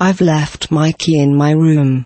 I've left my key in my room.